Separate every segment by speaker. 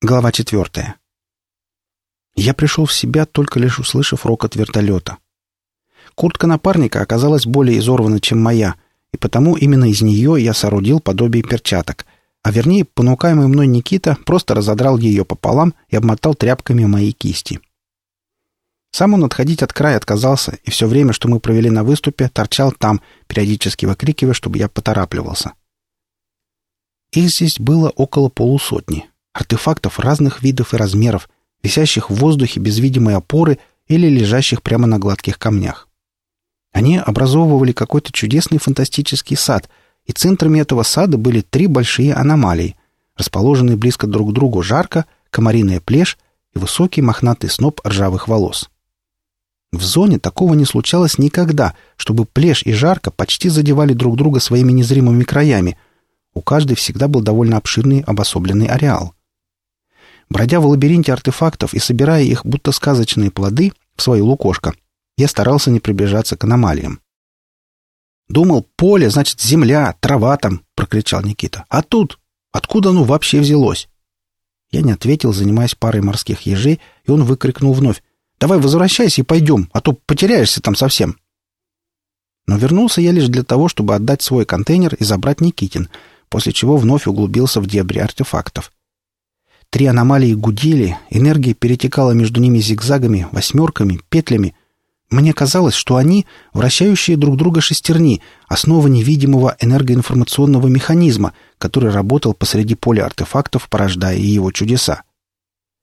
Speaker 1: Глава четвертая. Я пришел в себя, только лишь услышав рокот вертолета. Куртка напарника оказалась более изорвана, чем моя, и потому именно из нее я соорудил подобие перчаток, а вернее, понукаемый мной Никита просто разодрал ее пополам и обмотал тряпками мои кисти. Сам он отходить от края отказался, и все время, что мы провели на выступе, торчал там, периодически выкрикивая, чтобы я поторапливался. Их здесь было около полусотни. Артефактов разных видов и размеров, висящих в воздухе без видимой опоры или лежащих прямо на гладких камнях. Они образовывали какой-то чудесный фантастический сад, и центрами этого сада были три большие аномалии, расположенные близко друг к другу жарко, комариная плешь и высокий мохнатый сноп ржавых волос. В зоне такого не случалось никогда, чтобы плешь и жарко почти задевали друг друга своими незримыми краями – у каждой всегда был довольно обширный обособленный ареал. Бродя в лабиринте артефактов и собирая их, будто сказочные плоды, в свое лукошко, я старался не приближаться к аномалиям. «Думал, поле, значит, земля, трава там!» — прокричал Никита. «А тут? Откуда оно вообще взялось?» Я не ответил, занимаясь парой морских ежей, и он выкрикнул вновь. «Давай возвращайся и пойдем, а то потеряешься там совсем!» Но вернулся я лишь для того, чтобы отдать свой контейнер и забрать Никитин, после чего вновь углубился в дебри артефактов. Три аномалии гудели, энергия перетекала между ними зигзагами, восьмерками, петлями. Мне казалось, что они — вращающие друг друга шестерни, основа невидимого энергоинформационного механизма, который работал посреди поля артефактов, порождая его чудеса.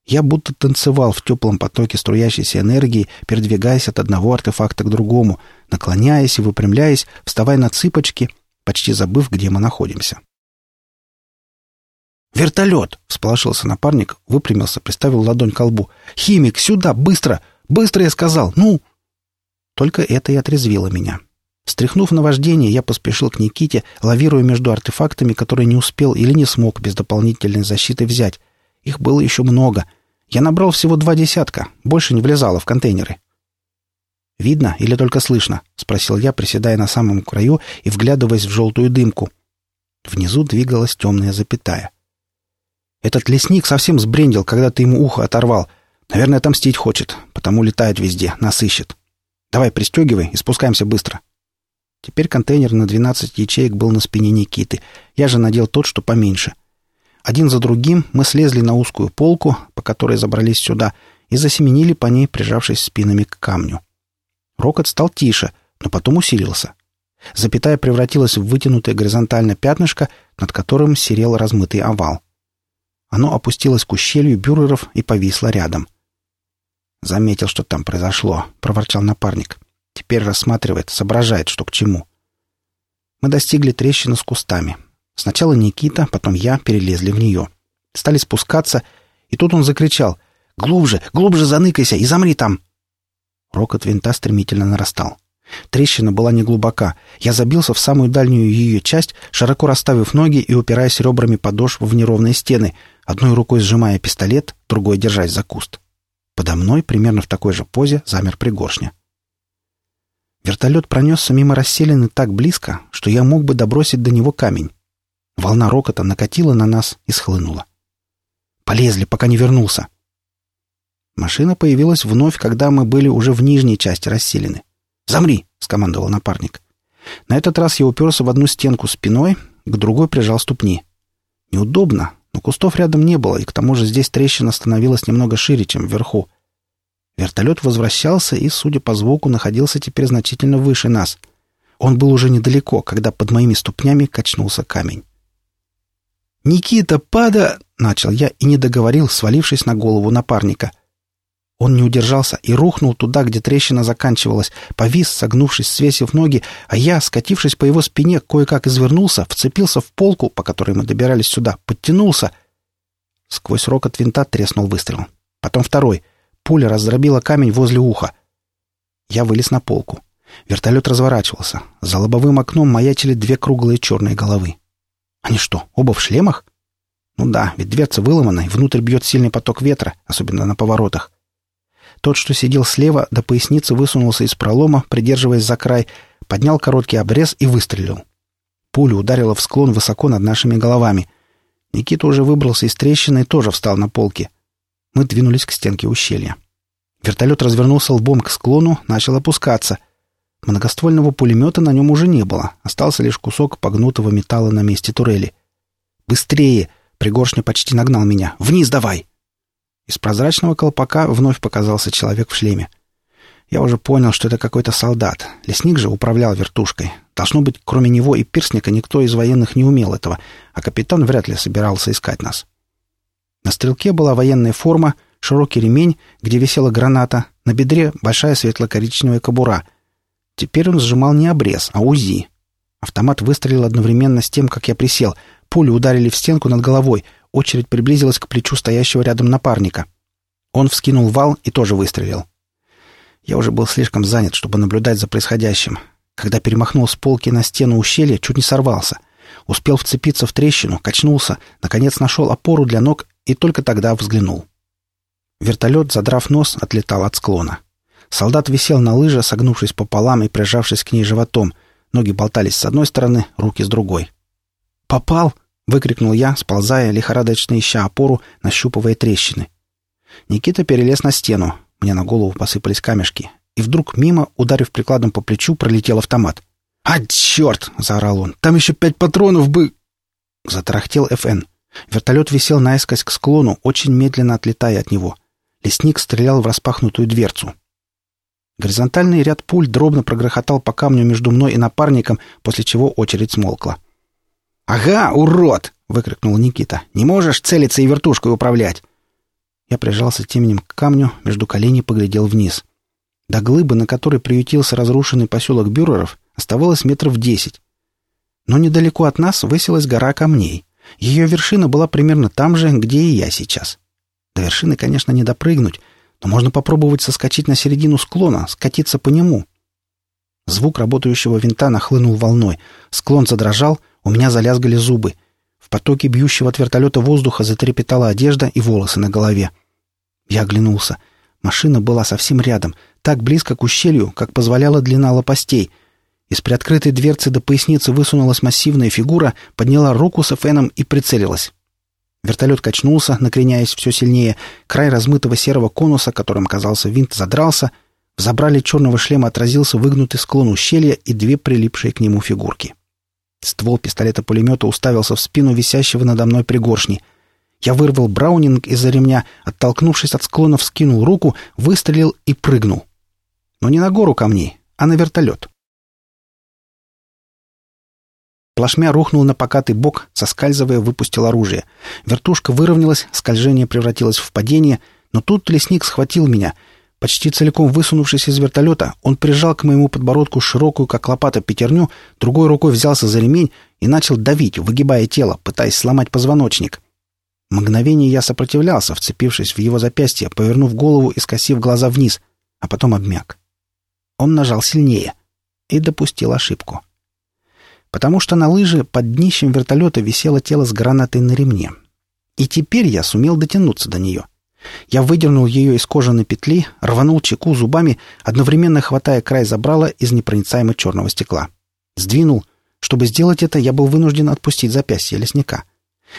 Speaker 1: Я будто танцевал в теплом потоке струящейся энергии, передвигаясь от одного артефакта к другому, наклоняясь и выпрямляясь, вставая на цыпочки, почти забыв, где мы находимся. «Вертолет!» — всполошился напарник, выпрямился, приставил ладонь к лбу. «Химик, сюда! Быстро! Быстро, я сказал! Ну!» Только это и отрезвило меня. Стряхнув на вождение, я поспешил к Никите, лавируя между артефактами, которые не успел или не смог без дополнительной защиты взять. Их было еще много. Я набрал всего два десятка, больше не влезало в контейнеры. «Видно или только слышно?» — спросил я, приседая на самом краю и вглядываясь в желтую дымку. Внизу двигалась темная запятая. Этот лесник совсем сбрендил, когда ты ему ухо оторвал. Наверное, отомстить хочет, потому летает везде, нас ищет. Давай, пристегивай и спускаемся быстро. Теперь контейнер на 12 ячеек был на спине Никиты. Я же надел тот, что поменьше. Один за другим мы слезли на узкую полку, по которой забрались сюда, и засеменили по ней, прижавшись спинами к камню. Рокот стал тише, но потом усилился. Запятая превратилась в вытянутое горизонтальное пятнышко, над которым серел размытый овал. Оно опустилось к ущелью бюреров и повисло рядом. «Заметил, что там произошло», — проворчал напарник. «Теперь рассматривает, соображает, что к чему». Мы достигли трещины с кустами. Сначала Никита, потом я перелезли в нее. Стали спускаться, и тут он закричал «Глубже, глубже заныкайся и замри там!» Рокот винта стремительно нарастал. Трещина была неглубока. Я забился в самую дальнюю ее часть, широко расставив ноги и упираясь ребрами подошв в неровные стены, одной рукой сжимая пистолет, другой держась за куст. Подо мной, примерно в такой же позе, замер пригоршня. Вертолет пронесся мимо расселены так близко, что я мог бы добросить до него камень. Волна рокота накатила на нас и схлынула. «Полезли, пока не вернулся!» Машина появилась вновь, когда мы были уже в нижней части расселены. «Замри!» — скомандовал напарник. На этот раз я уперся в одну стенку спиной, к другой прижал ступни. Неудобно, но кустов рядом не было, и к тому же здесь трещина становилась немного шире, чем вверху. Вертолет возвращался и, судя по звуку, находился теперь значительно выше нас. Он был уже недалеко, когда под моими ступнями качнулся камень. «Никита, пада!» — начал я и не договорил, свалившись на голову напарника — он не удержался и рухнул туда, где трещина заканчивалась, повис, согнувшись, свесив ноги, а я, скатившись по его спине, кое-как извернулся, вцепился в полку, по которой мы добирались сюда, подтянулся. Сквозь рокот винта треснул выстрел. Потом второй. Пуля раздробила камень возле уха. Я вылез на полку. Вертолет разворачивался. За лобовым окном маячили две круглые черные головы. Они что, оба в шлемах? Ну да, ведь дверца выломана, и внутрь бьет сильный поток ветра, особенно на поворотах. Тот, что сидел слева, до поясницы высунулся из пролома, придерживаясь за край, поднял короткий обрез и выстрелил. Пуля ударила в склон высоко над нашими головами. Никита уже выбрался из трещины и тоже встал на полке. Мы двинулись к стенке ущелья. Вертолет развернулся лбом к склону, начал опускаться. Многоствольного пулемета на нем уже не было. Остался лишь кусок погнутого металла на месте турели. «Быстрее!» Пригоршня почти нагнал меня. «Вниз давай!» Из прозрачного колпака вновь показался человек в шлеме. Я уже понял, что это какой-то солдат. Лесник же управлял вертушкой. Должно быть, кроме него и пирсника никто из военных не умел этого, а капитан вряд ли собирался искать нас. На стрелке была военная форма, широкий ремень, где висела граната, на бедре большая светло-коричневая кобура. Теперь он сжимал не обрез, а УЗИ. Автомат выстрелил одновременно с тем, как я присел. Пули ударили в стенку над головой. Очередь приблизилась к плечу стоящего рядом напарника. Он вскинул вал и тоже выстрелил. Я уже был слишком занят, чтобы наблюдать за происходящим. Когда перемахнул с полки на стену ущелья, чуть не сорвался. Успел вцепиться в трещину, качнулся, наконец нашел опору для ног и только тогда взглянул. Вертолет, задрав нос, отлетал от склона. Солдат висел на лыже, согнувшись пополам и прижавшись к ней животом. Ноги болтались с одной стороны, руки с другой. «Попал!» — выкрикнул я, сползая, лихорадочно ища опору, нащупывая трещины. Никита перелез на стену, мне на голову посыпались камешки. И вдруг мимо, ударив прикладом по плечу, пролетел автомат. «А, черт!» — заорал он. «Там еще пять патронов бы...» Затарахтел ФН. Вертолет висел наискось к склону, очень медленно отлетая от него. Лесник стрелял в распахнутую дверцу. Горизонтальный ряд пуль дробно прогрохотал по камню между мной и напарником, после чего очередь смолкла. «Ага, урод!» — выкрикнул Никита. «Не можешь целиться и вертушкой управлять!» Я прижался теменем к камню, между коленей поглядел вниз. До глыбы, на которой приютился разрушенный поселок Бюреров, оставалось метров десять. Но недалеко от нас высилась гора камней. Ее вершина была примерно там же, где и я сейчас. До вершины, конечно, не допрыгнуть, но можно попробовать соскочить на середину склона, скатиться по нему. Звук работающего винта нахлынул волной. Склон задрожал, у меня залязгали зубы — в потоке бьющего от вертолета воздуха затрепетала одежда и волосы на голове. Я оглянулся. Машина была совсем рядом, так близко к ущелью, как позволяла длина лопастей. Из приоткрытой дверцы до поясницы высунулась массивная фигура, подняла руку с феном и прицелилась. Вертолет качнулся, накреняясь все сильнее. Край размытого серого конуса, которым казался винт, задрался. В забрале черного шлема отразился выгнутый склон ущелья и две прилипшие к нему фигурки. Ствол пистолета-пулемета уставился в спину висящего надо мной пригоршни. Я вырвал браунинг из-за ремня, оттолкнувшись от склона, вскинул руку, выстрелил и прыгнул. Но не на гору камней, а на вертолет. Плашмя рухнул на покатый бок, соскальзывая, выпустил оружие. Вертушка выровнялась, скольжение превратилось в падение, но тут лесник схватил меня — Почти целиком высунувшись из вертолета, он прижал к моему подбородку широкую, как лопата, пятерню, другой рукой взялся за ремень и начал давить, выгибая тело, пытаясь сломать позвоночник. Мгновение я сопротивлялся, вцепившись в его запястье, повернув голову и скосив глаза вниз, а потом обмяк. Он нажал сильнее и допустил ошибку. Потому что на лыже под днищем вертолета висело тело с гранатой на ремне. И теперь я сумел дотянуться до нее — я выдернул ее из кожаной петли, рванул чеку зубами, одновременно хватая край забрала из непроницаемо черного стекла. Сдвинул. Чтобы сделать это, я был вынужден отпустить запястье лесника.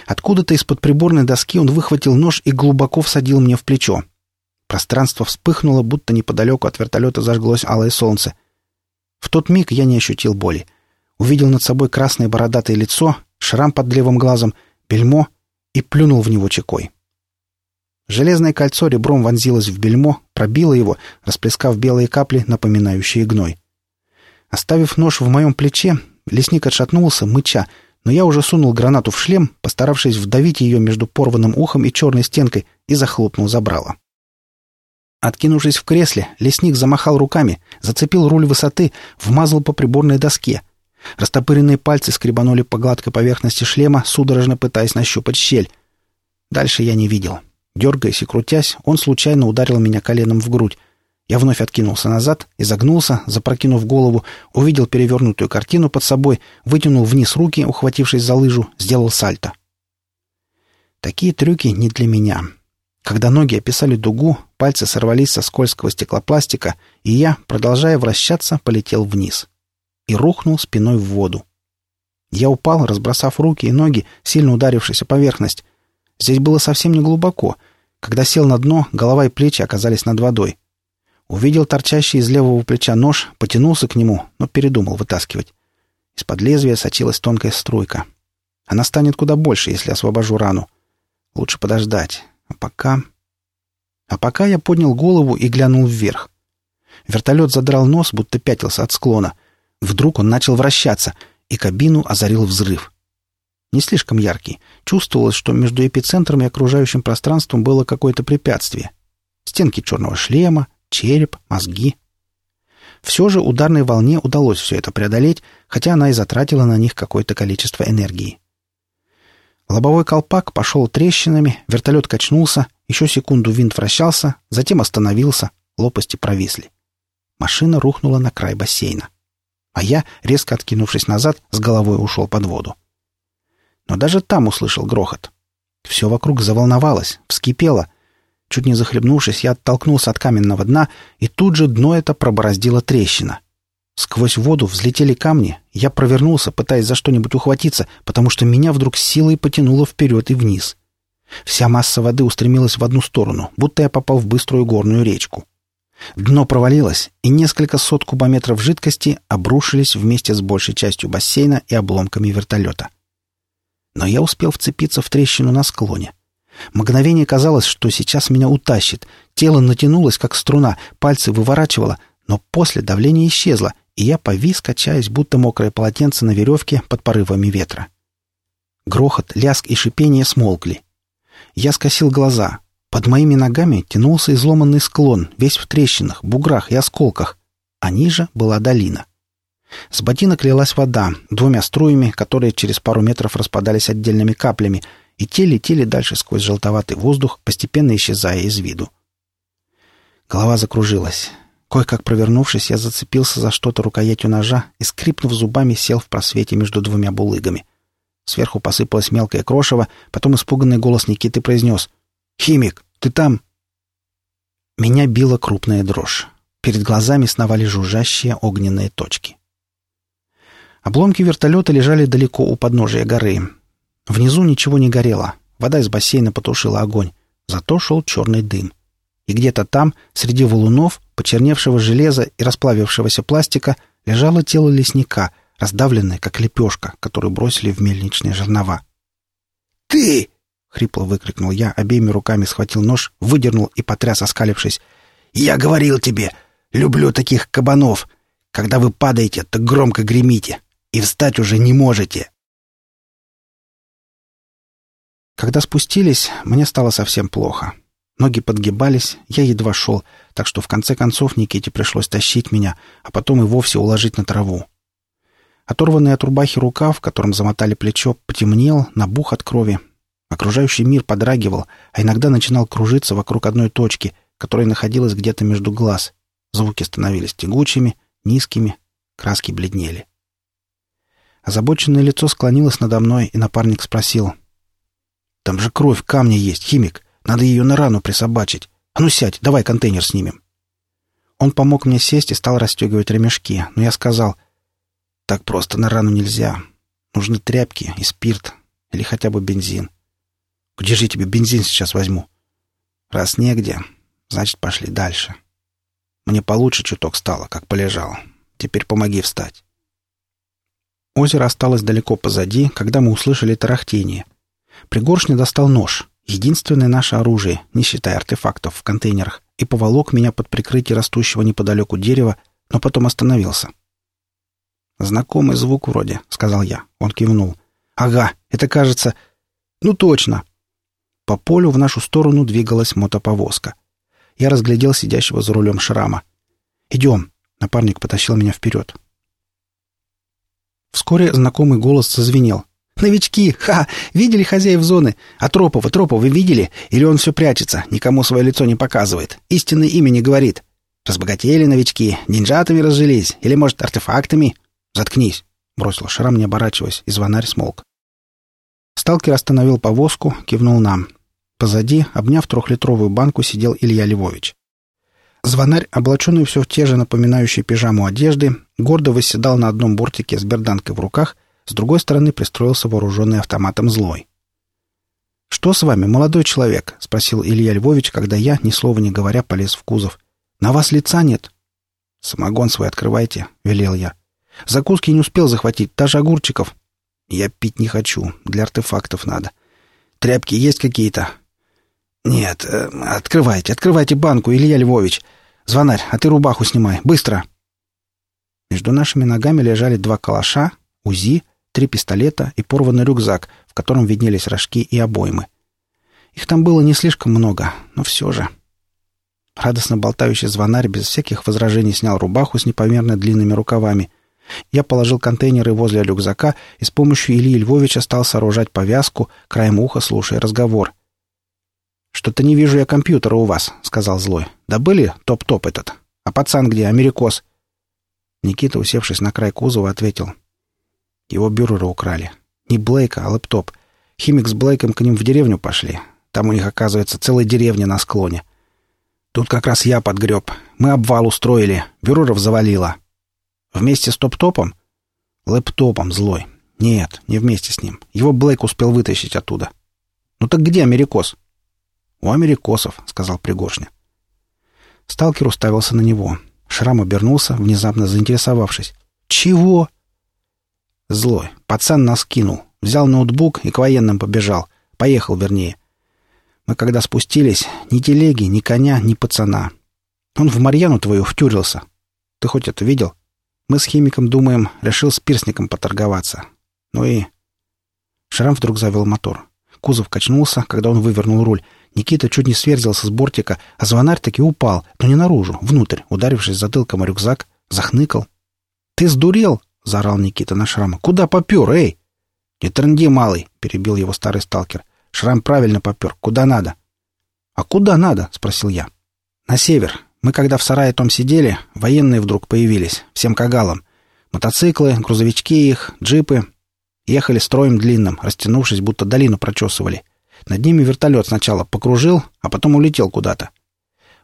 Speaker 1: Откуда-то из-под приборной доски он выхватил нож и глубоко всадил мне в плечо. Пространство вспыхнуло, будто неподалеку от вертолета зажглось алое солнце. В тот миг я не ощутил боли. Увидел над собой красное бородатое лицо, шрам под левым глазом, бельмо и плюнул в него чекой. Железное кольцо ребром вонзилось в бельмо, пробило его, расплескав белые капли, напоминающие гной. Оставив нож в моем плече, лесник отшатнулся, мыча, но я уже сунул гранату в шлем, постаравшись вдавить ее между порванным ухом и черной стенкой, и захлопнул забрало. Откинувшись в кресле, лесник замахал руками, зацепил руль высоты, вмазал по приборной доске. Растопыренные пальцы скребанули по гладкой поверхности шлема, судорожно пытаясь нащупать щель. Дальше я не видел. Дергаясь и крутясь, он случайно ударил меня коленом в грудь. Я вновь откинулся назад, изогнулся, запрокинув голову, увидел перевернутую картину под собой, вытянул вниз руки, ухватившись за лыжу, сделал сальто. Такие трюки не для меня. Когда ноги описали дугу, пальцы сорвались со скользкого стеклопластика, и я, продолжая вращаться, полетел вниз. И рухнул спиной в воду. Я упал, разбросав руки и ноги, сильно ударившись о поверхность. Здесь было совсем не глубоко. Когда сел на дно, голова и плечи оказались над водой. Увидел торчащий из левого плеча нож, потянулся к нему, но передумал вытаскивать. Из-под лезвия сочилась тонкая струйка. Она станет куда больше, если освобожу рану. Лучше подождать. А пока... А пока я поднял голову и глянул вверх. Вертолет задрал нос, будто пятился от склона. Вдруг он начал вращаться, и кабину озарил взрыв. Не слишком яркий. Чувствовалось, что между эпицентром и окружающим пространством было какое-то препятствие. Стенки черного шлема, череп, мозги. Все же ударной волне удалось все это преодолеть, хотя она и затратила на них какое-то количество энергии. Лобовой колпак пошел трещинами, вертолет качнулся, еще секунду винт вращался, затем остановился, лопасти провисли. Машина рухнула на край бассейна. А я, резко откинувшись назад, с головой ушел под воду. Но даже там услышал грохот. Все вокруг заволновалось, вскипело. Чуть не захлебнувшись, я оттолкнулся от каменного дна, и тут же дно это пробороздило трещина. Сквозь воду взлетели камни, я провернулся, пытаясь за что-нибудь ухватиться, потому что меня вдруг силой потянуло вперед и вниз. Вся масса воды устремилась в одну сторону, будто я попал в быструю горную речку. Дно провалилось, и несколько сот кубометров жидкости обрушились вместе с большей частью бассейна и обломками вертолета. Но я успел вцепиться в трещину на склоне. Мгновение казалось, что сейчас меня утащит. Тело натянулось, как струна, пальцы выворачивало, но после давление исчезло, и я повис, качаясь, будто мокрое полотенце на веревке под порывами ветра. Грохот, ляск и шипение смолкли. Я скосил глаза. Под моими ногами тянулся изломанный склон, весь в трещинах, буграх и осколках, а ниже была долина. С ботинок лилась вода, двумя струями, которые через пару метров распадались отдельными каплями, и те летели дальше сквозь желтоватый воздух, постепенно исчезая из виду. Голова закружилась. Кое-как провернувшись, я зацепился за что-то рукоятью ножа и, скрипнув зубами, сел в просвете между двумя булыгами. Сверху посыпалось мелкое крошево, потом испуганный голос Никиты произнес «Химик, ты там?» Меня била крупная дрожь. Перед глазами сновали жужжащие огненные точки. Обломки вертолета лежали далеко у подножия горы. Внизу ничего не горело. Вода из бассейна потушила огонь. Зато шел черный дым. И где-то там, среди валунов, почерневшего железа и расплавившегося пластика, лежало тело лесника, раздавленное, как лепешка, которую бросили в мельничные жернова. «Ты!» — хрипло выкрикнул я, обеими руками схватил нож, выдернул и потряс, оскалившись. «Я говорил тебе! Люблю таких кабанов! Когда вы падаете, то громко гремите, и встать уже не можете!» Когда спустились, мне стало совсем плохо. Ноги подгибались, я едва шел, так что в конце концов Никите пришлось тащить меня, а потом и вовсе уложить на траву. Оторванный от рубахи рукав, которым замотали плечо, потемнел, набух от крови. Окружающий мир подрагивал, а иногда начинал кружиться вокруг одной точки, которая находилась где-то между глаз. Звуки становились тягучими, низкими, краски бледнели. Озабоченное лицо склонилось надо мной, и напарник спросил. «Там же кровь камня есть, химик. Надо ее на рану присобачить. А ну сядь, давай контейнер снимем. Он помог мне сесть и стал расстегивать ремешки, но я сказал, так просто на рану нельзя. Нужны тряпки и спирт, или хотя бы бензин. Где же я тебе бензин сейчас возьму? Раз негде, значит, пошли дальше. Мне получше чуток стало, как полежал. Теперь помоги встать. Озеро осталось далеко позади, когда мы услышали тарахтение. Пригоршня достал нож. Единственное наше оружие, не считая артефактов в контейнерах, и поволок меня под прикрытие растущего неподалеку дерева, но потом остановился. «Знакомый звук вроде», — сказал я. Он кивнул. «Ага, это кажется... Ну точно!» По полю в нашу сторону двигалась мотоповозка. Я разглядел сидящего за рулем шрама. «Идем!» — напарник потащил меня вперед. Вскоре знакомый голос зазвенел. «Новички! Ха! Видели хозяев зоны? А Тропова, Тропова вы видели? Или он все прячется, никому свое лицо не показывает? Истинное имя не говорит? Разбогатели новички, ниндзятами разжились? Или, может, артефактами?» «Заткнись!» — бросил Шрам, не оборачиваясь, и звонарь смолк. Сталкер остановил повозку, кивнул нам. Позади, обняв трехлитровую банку, сидел Илья Львович. Звонарь, облаченный все в те же напоминающие пижаму одежды, гордо восседал на одном бортике с берданкой в руках — С другой стороны пристроился вооруженный автоматом злой. «Что с вами, молодой человек?» — спросил Илья Львович, когда я, ни слова не говоря, полез в кузов. «На вас лица нет?» «Самогон свой открывайте», — велел я. «Закуски не успел захватить, даже огурчиков». «Я пить не хочу, для артефактов надо. Тряпки есть какие-то?» «Нет, э, открывайте, открывайте банку, Илья Львович. Звонарь, а ты рубаху снимай, быстро!» Между нашими ногами лежали два калаша, УЗИ, три пистолета и порванный рюкзак, в котором виднелись рожки и обоймы. Их там было не слишком много, но все же. Радостно болтающий звонарь без всяких возражений снял рубаху с непомерно длинными рукавами. Я положил контейнеры возле рюкзака и с помощью Ильи Львовича стал сооружать повязку, краем уха слушая разговор. «Что-то не вижу я компьютера у вас», — сказал злой. «Да были топ-топ этот? А пацан где? Америкос?» Никита, усевшись на край кузова, ответил. Его бюрера украли. Не Блейка, а лэптоп. Химик с Блейком к ним в деревню пошли. Там у них, оказывается, целая деревня на склоне. Тут как раз я подгреб. Мы обвал устроили. Бюреров завалило. Вместе с топ-топом? Лэптопом злой. Нет, не вместе с ним. Его Блейк успел вытащить оттуда. Ну так где Америкос? У америкосов, сказал Пригоршня. Сталкер уставился на него. Шрам обернулся, внезапно заинтересовавшись. «Чего?» Злой. Пацан нас кинул. Взял ноутбук и к военным побежал. Поехал, вернее. Мы когда спустились, ни телеги, ни коня, ни пацана. Он в Марьяну твою втюрился. Ты хоть это видел? Мы с химиком думаем, решил с пирсником поторговаться. Ну и... Шрам вдруг завел мотор. Кузов качнулся, когда он вывернул руль. Никита чуть не сверзился с бортика, а звонарь таки упал, но не наружу, внутрь, ударившись затылком о рюкзак, захныкал. «Ты сдурел?» — заорал Никита на шрама. «Куда попер, эй?» «Не трынди, малый!» — перебил его старый сталкер. «Шрам правильно попер. Куда надо?» «А куда надо?» — спросил я. «На север. Мы когда в сарае том сидели, военные вдруг появились, всем кагалам. Мотоциклы, грузовички их, джипы. Ехали строем длинным, растянувшись, будто долину прочесывали. Над ними вертолет сначала покружил, а потом улетел куда-то.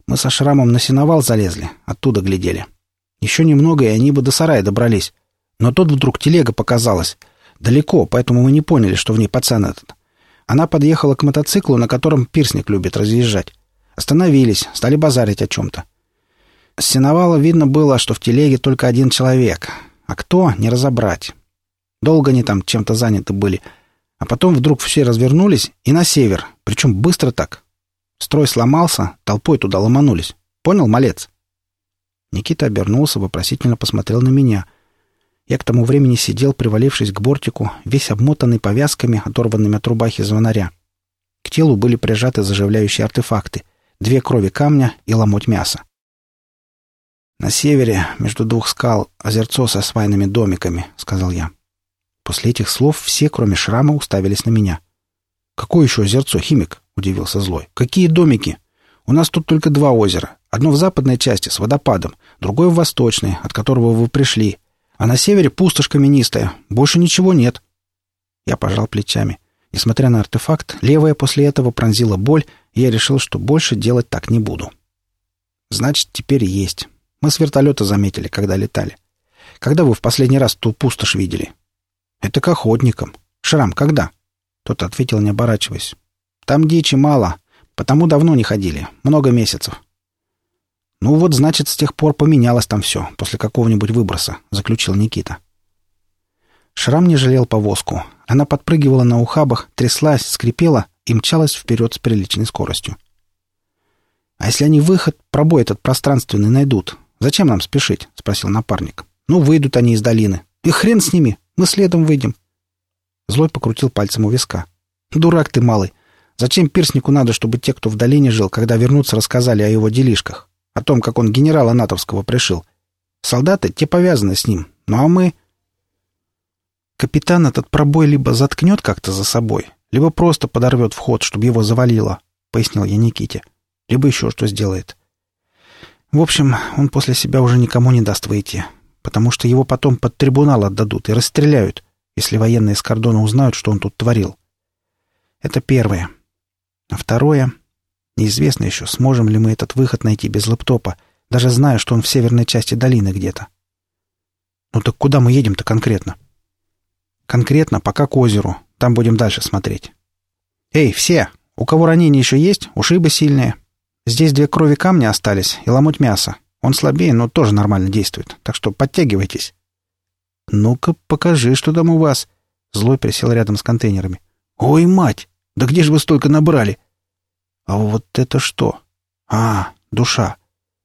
Speaker 1: Мы со шрамом на сеновал залезли, оттуда глядели. Еще немного, и они бы до сарая добрались. Но тут вдруг телега показалась. Далеко, поэтому мы не поняли, что в ней пацан этот. Она подъехала к мотоциклу, на котором пирсник любит разъезжать. Остановились, стали базарить о чем-то. С сеновала видно было, что в телеге только один человек. А кто — не разобрать. Долго они там чем-то заняты были. А потом вдруг все развернулись и на север. Причем быстро так. Строй сломался, толпой туда ломанулись. Понял, малец? Никита обернулся, вопросительно посмотрел на меня. Я к тому времени сидел, привалившись к бортику, весь обмотанный повязками, оторванными от рубахи звонаря. К телу были прижаты заживляющие артефакты. Две крови камня и ломоть мяса. «На севере, между двух скал, озерцо со свайными домиками», — сказал я. После этих слов все, кроме шрама, уставились на меня. «Какое еще озерцо, химик?» — удивился злой. «Какие домики? У нас тут только два озера. Одно в западной части с водопадом, другое в восточной, от которого вы пришли. А на севере пустошь каменистая. Больше ничего нет». Я пожал плечами. Несмотря на артефакт, левая после этого пронзила боль, и я решил, что больше делать так не буду. «Значит, теперь есть. Мы с вертолета заметили, когда летали. Когда вы в последний раз ту пустошь видели? Это к охотникам. Шрам, когда? Тот ответил, не оборачиваясь. Там дичи мало, потому давно не ходили. Много месяцев. Ну вот, значит, с тех пор поменялось там все, после какого-нибудь выброса, заключил Никита. Шрам не жалел повозку. Она подпрыгивала на ухабах, тряслась, скрипела и мчалась вперед с приличной скоростью. «А если они выход, пробой этот пространственный найдут, «Зачем нам спешить?» — спросил напарник. «Ну, выйдут они из долины. И хрен с ними. Мы следом выйдем». Злой покрутил пальцем у виска. «Дурак ты, малый. Зачем пирснику надо, чтобы те, кто в долине жил, когда вернутся, рассказали о его делишках? О том, как он генерала натовского пришил? Солдаты, те повязаны с ним. Ну а мы...» «Капитан этот пробой либо заткнет как-то за собой, либо просто подорвет вход, чтобы его завалило», — пояснил я Никите. «Либо еще что сделает. В общем, он после себя уже никому не даст выйти, потому что его потом под трибунал отдадут и расстреляют, если военные с кордона узнают, что он тут творил. Это первое. А второе... Неизвестно еще, сможем ли мы этот выход найти без лэптопа, даже зная, что он в северной части долины где-то. Ну так куда мы едем-то конкретно? Конкретно пока к озеру. Там будем дальше смотреть. Эй, все! У кого ранения еще есть? Ушибы сильные. Здесь две крови камня остались и ломоть мяса. Он слабее, но тоже нормально действует. Так что подтягивайтесь. «Ну-ка, покажи, что там у вас». Злой присел рядом с контейнерами. «Ой, мать! Да где же вы столько набрали?» «А вот это что?» «А, душа.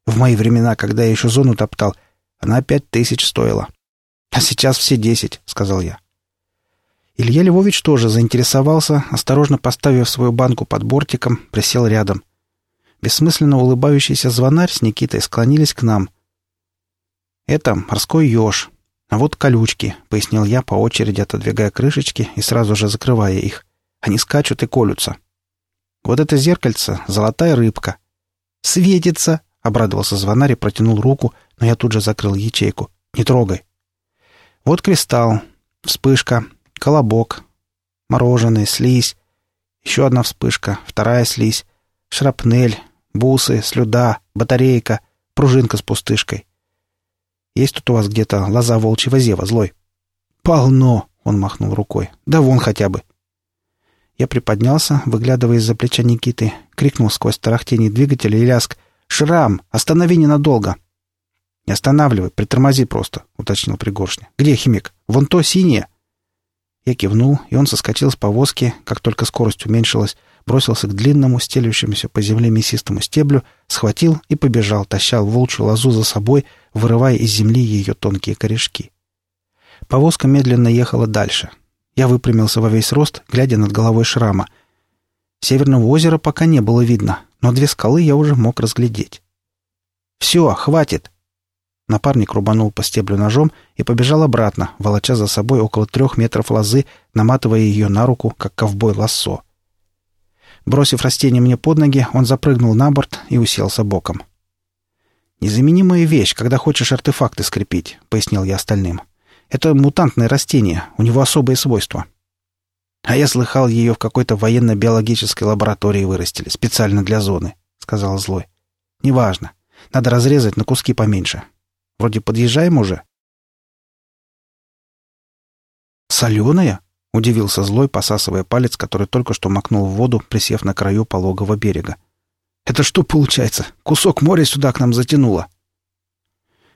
Speaker 1: В мои времена, когда я еще зону топтал, она пять тысяч стоила. А сейчас все десять», — сказал я. Илья Львович тоже заинтересовался, осторожно поставив свою банку под бортиком, присел рядом. Бессмысленно улыбающийся звонарь с Никитой склонились к нам. «Это морской еж. А вот колючки», — пояснил я, по очереди отодвигая крышечки и сразу же закрывая их. «Они скачут и колются. Вот это зеркальце — золотая рыбка. «Светится!» — обрадовался звонарь и протянул руку, но я тут же закрыл ячейку. «Не трогай!» Вот кристалл, вспышка, колобок, мороженое, слизь, еще одна вспышка, вторая слизь, шрапнель, бусы, слюда, батарейка, пружинка с пустышкой. Есть тут у вас где-то лоза волчьего зева, злой?» «Полно!» — он махнул рукой. «Да вон хотя бы!» Я приподнялся, выглядывая из-за плеча Никиты, крикнул сквозь тарахтение двигателя и ляск. «Шрам! Останови ненадолго!» «Не останавливай, притормози просто», — уточнил Пригоршня. «Где химик? Вон то синее!» Я кивнул, и он соскочил с повозки, как только скорость уменьшилась, бросился к длинному, стелющемуся по земле мясистому стеблю, схватил и побежал, таща волчью лозу за собой, вырывая из земли ее тонкие корешки. Повозка медленно ехала дальше. Я выпрямился во весь рост, глядя над головой шрама. Северного озера пока не было видно, но две скалы я уже мог разглядеть. «Все, хватит!» Напарник рубанул по стеблю ножом и побежал обратно, волоча за собой около трех метров лозы, наматывая ее на руку, как ковбой лассо. Бросив растение мне под ноги, он запрыгнул на борт и уселся боком. «Незаменимая вещь, когда хочешь артефакты скрепить», — пояснил я остальным. «Это мутантное растение, у него особые свойства». «А я слыхал, ее в какой-то военно-биологической лаборатории вырастили, специально для зоны», — сказал Злой. «Неважно. Надо разрезать на куски поменьше. Вроде подъезжаем уже». «Соленая?» — удивился Злой, посасывая палец, который только что макнул в воду, присев на краю пологого берега. Это что получается? Кусок моря сюда к нам затянуло.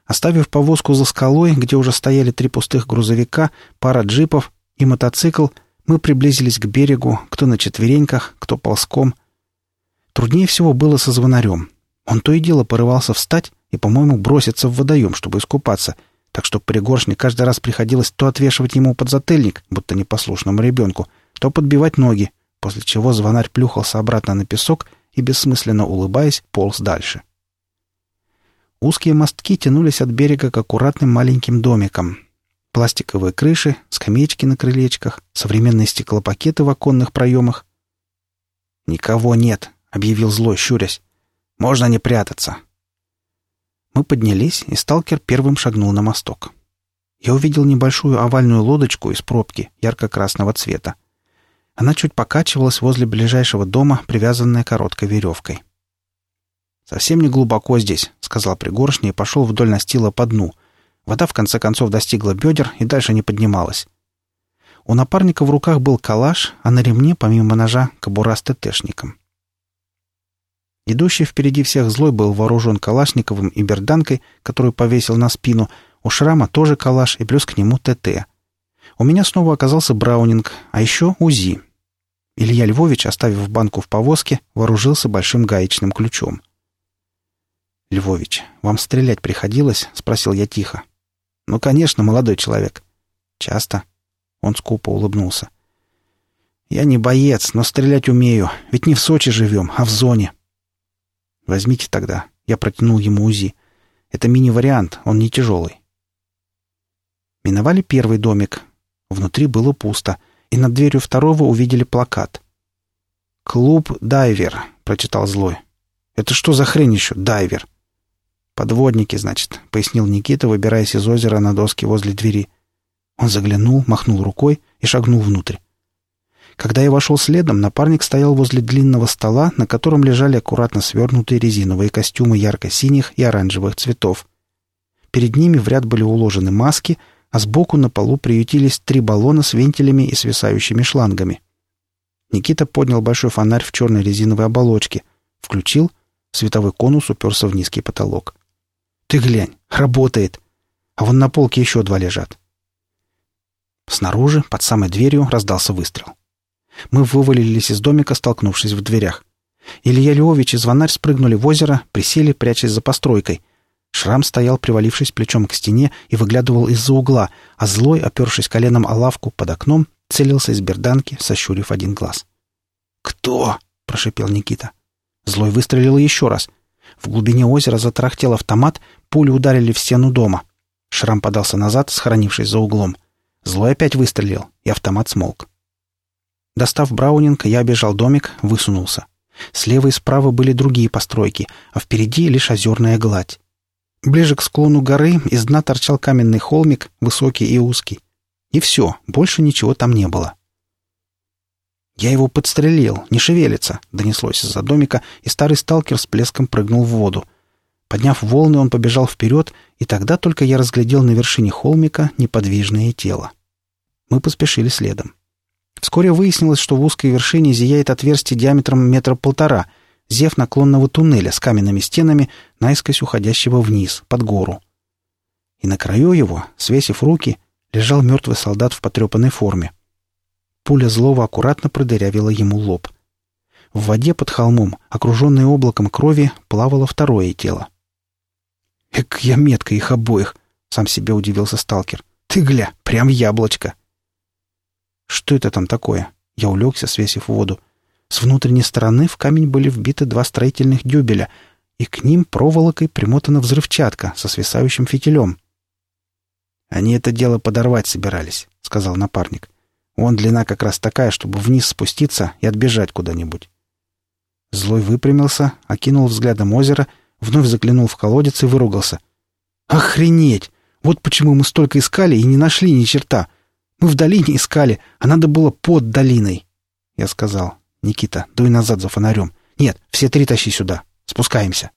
Speaker 1: Оставив повозку за скалой, где уже стояли три пустых грузовика, пара джипов и мотоцикл, мы приблизились к берегу, кто на четвереньках, кто ползком. Труднее всего было со звонарем. Он то и дело порывался встать и, по-моему, броситься в водоем, чтобы искупаться, так что пригоршне каждый раз приходилось то отвешивать ему подзатыльник, будто непослушному ребенку, то подбивать ноги, после чего звонарь плюхался обратно на песок — и, бессмысленно улыбаясь, полз дальше. Узкие мостки тянулись от берега к аккуратным маленьким домикам. Пластиковые крыши, скамеечки на крылечках, современные стеклопакеты в оконных проемах. «Никого нет», — объявил злой, щурясь. «Можно не прятаться». Мы поднялись, и сталкер первым шагнул на мосток. Я увидел небольшую овальную лодочку из пробки ярко-красного цвета. Она чуть покачивалась возле ближайшего дома, привязанная короткой веревкой. «Совсем не глубоко здесь», — сказал пригоршня и пошел вдоль настила по дну. Вода в конце концов достигла бедер и дальше не поднималась. У напарника в руках был калаш, а на ремне, помимо ножа, кобура с ТТшником. Идущий впереди всех злой был вооружен калашниковым и берданкой, которую повесил на спину. У Шрама тоже калаш и плюс к нему ТТ. У меня снова оказался Браунинг, а еще УЗИ. Илья Львович, оставив банку в повозке, вооружился большим гаечным ключом. «Львович, вам стрелять приходилось?» — спросил я тихо. «Ну, конечно, молодой человек». «Часто?» Он скупо улыбнулся. «Я не боец, но стрелять умею, ведь не в Сочи живем, а в зоне». «Возьмите тогда». Я протянул ему УЗИ. «Это мини-вариант, он не тяжелый». Миновали первый домик. Внутри было пусто — и над дверью второго увидели плакат. «Клуб Дайвер», — прочитал злой. «Это что за хрень еще, дайвер?» «Подводники, значит», — пояснил Никита, выбираясь из озера на доски возле двери. Он заглянул, махнул рукой и шагнул внутрь. Когда я вошел следом, напарник стоял возле длинного стола, на котором лежали аккуратно свернутые резиновые костюмы ярко-синих и оранжевых цветов. Перед ними в ряд были уложены маски, а сбоку на полу приютились три баллона с вентилями и свисающими шлангами. Никита поднял большой фонарь в черной резиновой оболочке, включил, световой конус уперся в низкий потолок. «Ты глянь, работает! А вон на полке еще два лежат». Снаружи, под самой дверью, раздался выстрел. Мы вывалились из домика, столкнувшись в дверях. Илья Львович и звонарь спрыгнули в озеро, присели, прячась за постройкой. Шрам стоял, привалившись плечом к стене, и выглядывал из-за угла, а злой, опершись коленом о лавку под окном, целился из берданки, сощурив один глаз. «Кто?» — прошипел Никита. Злой выстрелил еще раз. В глубине озера затрахтел автомат, пули ударили в стену дома. Шрам подался назад, схоронившись за углом. Злой опять выстрелил, и автомат смолк. Достав браунинг, я обежал домик, высунулся. Слева и справа были другие постройки, а впереди лишь озерная гладь. Ближе к склону горы из дна торчал каменный холмик, высокий и узкий. И все, больше ничего там не было. «Я его подстрелил, не шевелится», — донеслось из-за домика, и старый сталкер с плеском прыгнул в воду. Подняв волны, он побежал вперед, и тогда только я разглядел на вершине холмика неподвижное тело. Мы поспешили следом. Вскоре выяснилось, что в узкой вершине зияет отверстие диаметром метра полтора, зев наклонного туннеля с каменными стенами, наискось уходящего вниз, под гору. И на краю его, свесив руки, лежал мертвый солдат в потрепанной форме. Пуля злого аккуратно продырявила ему лоб. В воде под холмом, окруженной облаком крови, плавало второе тело. «Эк, я метко их обоих!» — сам себе удивился сталкер. «Ты гля, прям яблочко!» Что это там такое? Я улегся, свесив воду. С внутренней стороны в камень были вбиты два строительных дюбеля, и к ним проволокой примотана взрывчатка со свисающим фитилем. «Они это дело подорвать собирались», — сказал напарник. «Вон длина как раз такая, чтобы вниз спуститься и отбежать куда-нибудь». Злой выпрямился, окинул взглядом озеро, вновь заглянул в колодец и выругался. «Охренеть! Вот почему мы столько искали и не нашли ни черта!» Мы в долине искали, а надо было под долиной. Я сказал, Никита, дуй назад за фонарем. Нет, все три тащи сюда. Спускаемся.